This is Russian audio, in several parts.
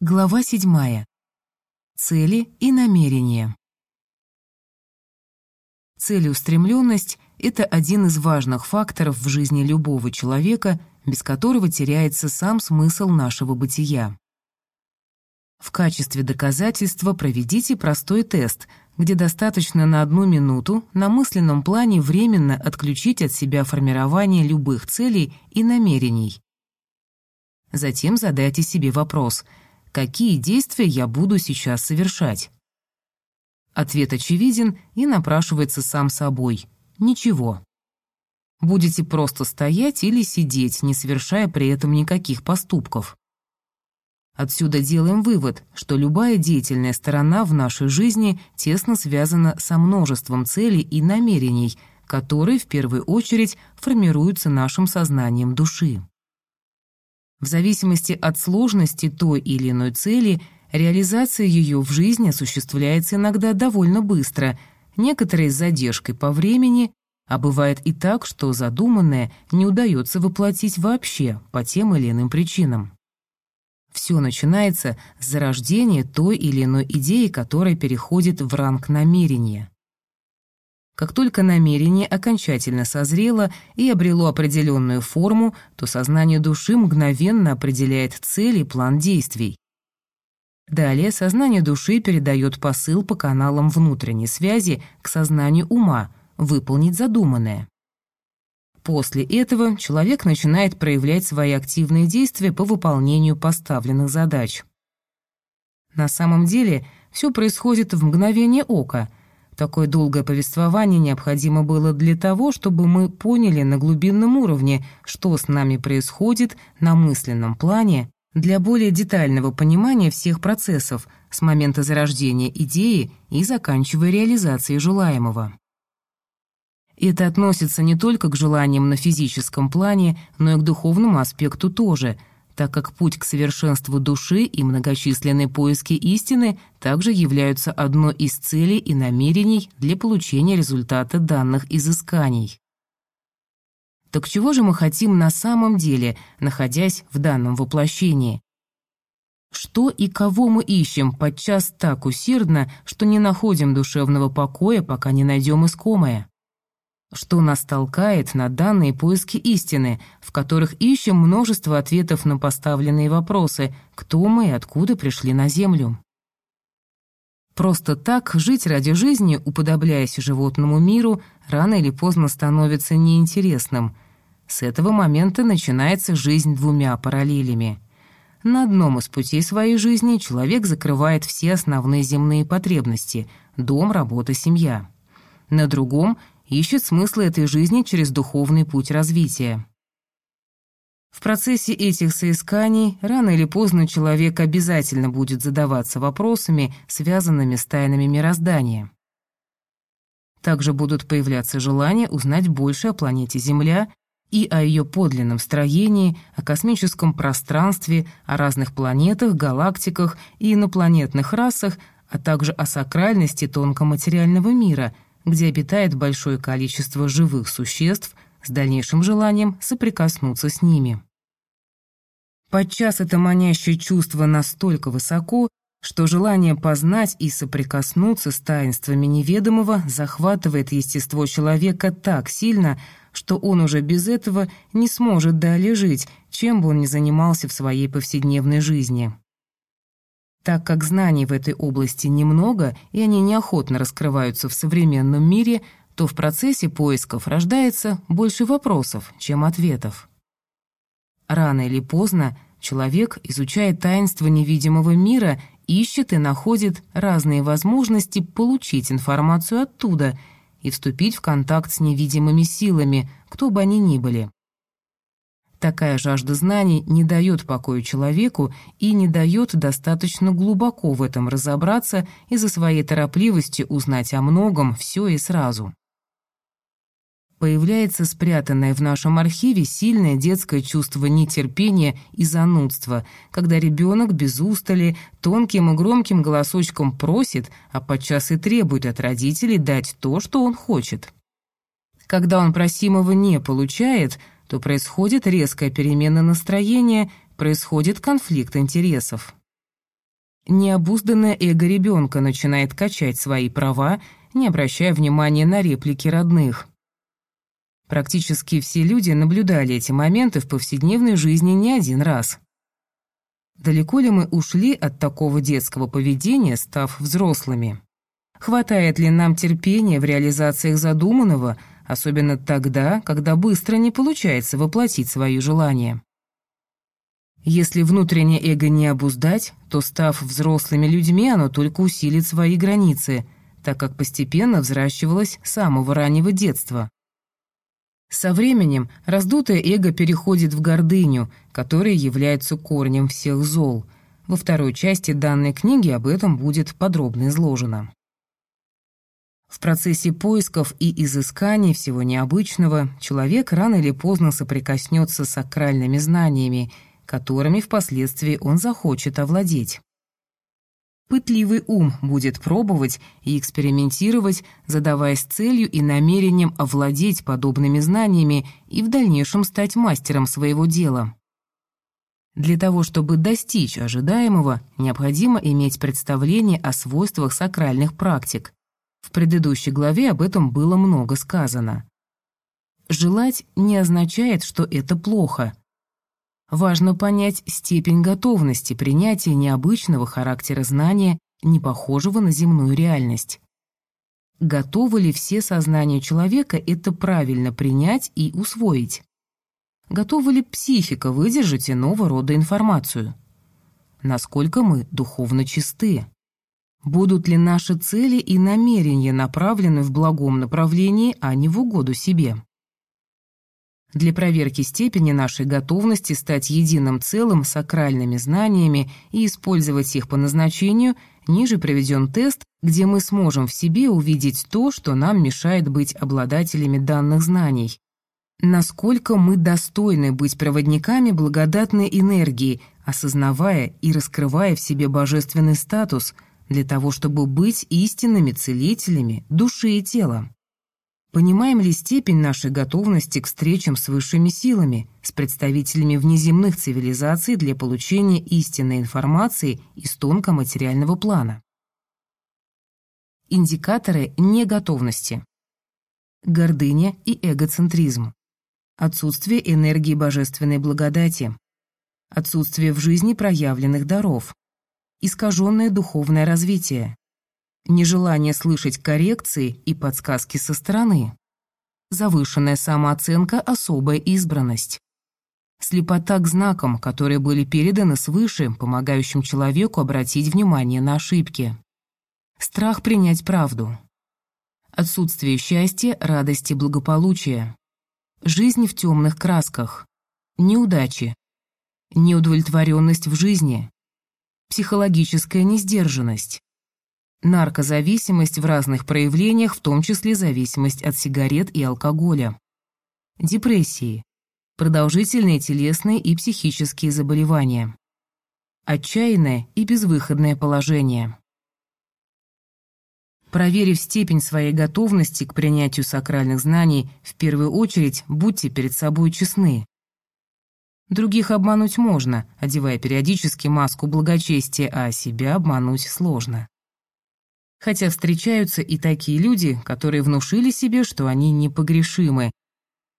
Глава 7. Цели и намерения. Целеустремленность — это один из важных факторов в жизни любого человека, без которого теряется сам смысл нашего бытия. В качестве доказательства проведите простой тест, где достаточно на одну минуту на мысленном плане временно отключить от себя формирование любых целей и намерений. Затем задайте себе вопрос — какие действия я буду сейчас совершать. Ответ очевиден и напрашивается сам собой. Ничего. Будете просто стоять или сидеть, не совершая при этом никаких поступков. Отсюда делаем вывод, что любая деятельная сторона в нашей жизни тесно связана со множеством целей и намерений, которые в первую очередь формируются нашим сознанием души. В зависимости от сложности той или иной цели, реализация ее в жизни осуществляется иногда довольно быстро, некоторые с задержкой по времени, а бывает и так, что задуманное не удается воплотить вообще по тем или иным причинам. Все начинается с зарождения той или иной идеи, которая переходит в ранг намерения. Как только намерение окончательно созрело и обрело определенную форму, то сознание души мгновенно определяет цель и план действий. Далее сознание души передает посыл по каналам внутренней связи к сознанию ума, выполнить задуманное. После этого человек начинает проявлять свои активные действия по выполнению поставленных задач. На самом деле все происходит в мгновение ока – Такое долгое повествование необходимо было для того, чтобы мы поняли на глубинном уровне, что с нами происходит на мысленном плане, для более детального понимания всех процессов с момента зарождения идеи и заканчивая реализацией желаемого. Это относится не только к желаниям на физическом плане, но и к духовному аспекту тоже – так как путь к совершенству души и многочисленные поиски истины также являются одной из целей и намерений для получения результата данных изысканий. Так чего же мы хотим на самом деле, находясь в данном воплощении? Что и кого мы ищем подчас так усердно, что не находим душевного покоя, пока не найдем искомое? Что нас толкает на данные поиски истины, в которых ищем множество ответов на поставленные вопросы «Кто мы и откуда пришли на Землю?». Просто так жить ради жизни, уподобляясь животному миру, рано или поздно становится неинтересным. С этого момента начинается жизнь двумя параллелями. На одном из путей своей жизни человек закрывает все основные земные потребности – дом, работа, семья. На другом – ищет смысл этой жизни через духовный путь развития. В процессе этих соисканий рано или поздно человек обязательно будет задаваться вопросами, связанными с тайнами мироздания. Также будут появляться желания узнать больше о планете Земля и о ее подлинном строении, о космическом пространстве, о разных планетах, галактиках и инопланетных расах, а также о сакральности тонкоматериального мира – где обитает большое количество живых существ с дальнейшим желанием соприкоснуться с ними. Подчас это манящее чувство настолько высоко, что желание познать и соприкоснуться с таинствами неведомого захватывает естество человека так сильно, что он уже без этого не сможет далее жить, чем бы он ни занимался в своей повседневной жизни. Так как знаний в этой области немного, и они неохотно раскрываются в современном мире, то в процессе поисков рождается больше вопросов, чем ответов. Рано или поздно человек, изучая таинство невидимого мира, ищет и находит разные возможности получить информацию оттуда и вступить в контакт с невидимыми силами, кто бы они ни были. Такая жажда знаний не дает покоя человеку и не дает достаточно глубоко в этом разобраться из-за своей торопливости узнать о многом все и сразу. Появляется спрятанное в нашем архиве сильное детское чувство нетерпения и занудства, когда ребенок без устали тонким и громким голосочком просит, а подчас и требует от родителей дать то, что он хочет. Когда он просимого не получает – то происходит резкая перемена настроения, происходит конфликт интересов. Необузданное эго ребенка начинает качать свои права, не обращая внимания на реплики родных. Практически все люди наблюдали эти моменты в повседневной жизни не один раз. Далеко ли мы ушли от такого детского поведения, став взрослыми? Хватает ли нам терпения в реализациях задуманного, особенно тогда, когда быстро не получается воплотить свои желания? Если внутреннее эго не обуздать, то, став взрослыми людьми, оно только усилит свои границы, так как постепенно взращивалось с самого раннего детства. Со временем раздутое эго переходит в гордыню, которая является корнем всех зол. Во второй части данной книги об этом будет подробно изложено. В процессе поисков и изысканий всего необычного человек рано или поздно соприкоснется с сакральными знаниями – которыми впоследствии он захочет овладеть. Пытливый ум будет пробовать и экспериментировать, задаваясь целью и намерением овладеть подобными знаниями и в дальнейшем стать мастером своего дела. Для того, чтобы достичь ожидаемого, необходимо иметь представление о свойствах сакральных практик. В предыдущей главе об этом было много сказано. Желать не означает, что это плохо – Важно понять степень готовности принятия необычного характера знания, не похожего на земную реальность. Готовы ли все сознания человека это правильно принять и усвоить? Готова ли психика выдержать иного рода информацию? Насколько мы духовно чисты? Будут ли наши цели и намерения направлены в благом направлении, а не в угоду себе? Для проверки степени нашей готовности стать единым целым сакральными знаниями и использовать их по назначению, ниже приведен тест, где мы сможем в себе увидеть то, что нам мешает быть обладателями данных знаний. Насколько мы достойны быть проводниками благодатной энергии, осознавая и раскрывая в себе божественный статус для того, чтобы быть истинными целителями души и тела. Понимаем ли степень нашей готовности к встречам с высшими силами, с представителями внеземных цивилизаций для получения истинной информации из тонкоматериального плана? Индикаторы неготовности. Гордыня и эгоцентризм. Отсутствие энергии божественной благодати. Отсутствие в жизни проявленных даров. Искаженное духовное развитие нежелание слышать коррекции и подсказки со стороны, завышенная самооценка, особая избранность, слепота к знакам, которые были переданы свыше, помогающим человеку обратить внимание на ошибки, страх принять правду, отсутствие счастья, радости, благополучия, жизнь в темных красках, неудачи, неудовлетворенность в жизни, психологическая несдержанность, наркозависимость в разных проявлениях, в том числе зависимость от сигарет и алкоголя, депрессии, продолжительные телесные и психические заболевания, отчаянное и безвыходное положение. Проверив степень своей готовности к принятию сакральных знаний, в первую очередь будьте перед собой честны. Других обмануть можно, одевая периодически маску благочестия, а себя обмануть сложно хотя встречаются и такие люди, которые внушили себе, что они непогрешимы.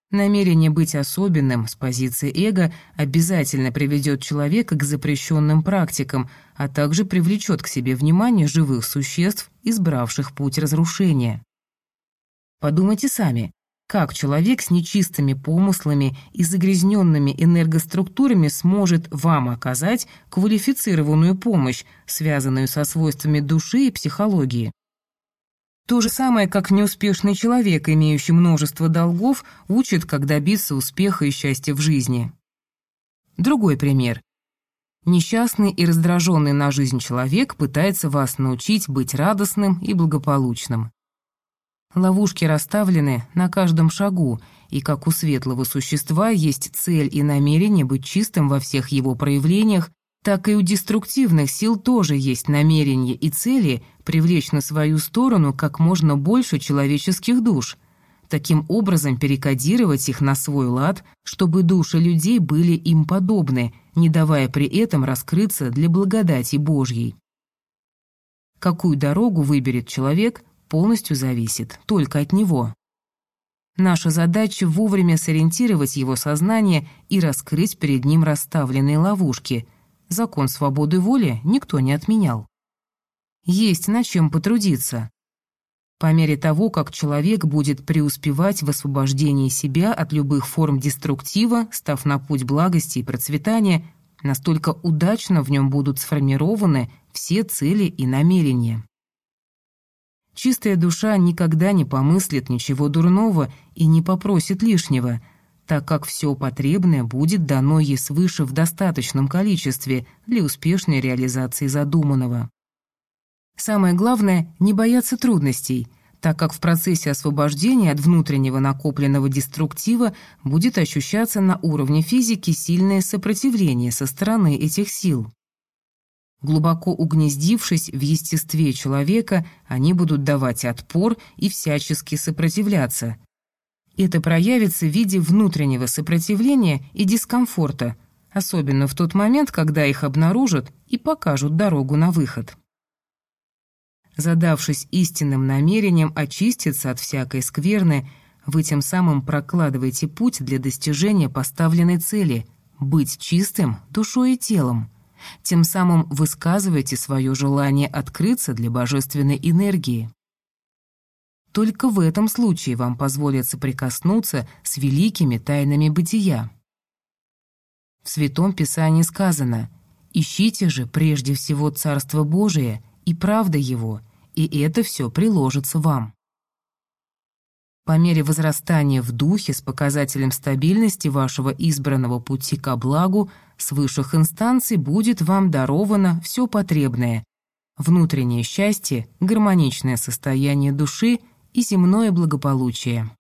Намерение быть особенным с позиции эго обязательно приведет человека к запрещенным практикам, а также привлечет к себе внимание живых существ, избравших путь разрушения. Подумайте сами, как человек с нечистыми помыслами и загрязненными энергоструктурами сможет вам оказать квалифицированную помощь, связанную со свойствами души и психологии? То же самое, как неуспешный человек, имеющий множество долгов, учит, как добиться успеха и счастья в жизни. Другой пример. Несчастный и раздраженный на жизнь человек пытается вас научить быть радостным и благополучным. Ловушки расставлены на каждом шагу, и как у светлого существа есть цель и намерение быть чистым во всех его проявлениях, так и у деструктивных сил тоже есть намерение и цели привлечь на свою сторону как можно больше человеческих душ, таким образом перекодировать их на свой лад, чтобы души людей были им подобны, не давая при этом раскрыться для благодати Божьей. Какую дорогу выберет человек, полностью зависит только от него. Наша задача вовремя сориентировать его сознание и раскрыть перед ним расставленные ловушки. Закон свободы воли никто не отменял. Есть над чем потрудиться. По мере того, как человек будет преуспевать в освобождении себя от любых форм деструктива, став на путь благости и процветания, настолько удачно в нем будут сформированы все цели и намерения. Чистая душа никогда не помыслит ничего дурного и не попросит лишнего, так как все потребное будет дано ей свыше в достаточном количестве для успешной реализации задуманного. Самое главное — не бояться трудностей, так как в процессе освобождения от внутреннего накопленного деструктива будет ощущаться на уровне физики сильное сопротивление со стороны этих сил. Глубоко угнездившись в естестве человека, они будут давать отпор и всячески сопротивляться. Это проявится в виде внутреннего сопротивления и дискомфорта, особенно в тот момент, когда их обнаружат и покажут дорогу на выход задавшись истинным намерением очиститься от всякой скверны, вы тем самым прокладываете путь для достижения поставленной цели — быть чистым душой и телом. Тем самым высказываете свое желание открыться для божественной энергии. Только в этом случае вам позволят соприкоснуться с великими тайнами бытия. В Святом Писании сказано «Ищите же прежде всего Царство Божие и правда Его, и это все приложится вам. По мере возрастания в духе с показателем стабильности вашего избранного пути ко благу с высших инстанций будет вам даровано все потребное – внутреннее счастье, гармоничное состояние души и земное благополучие.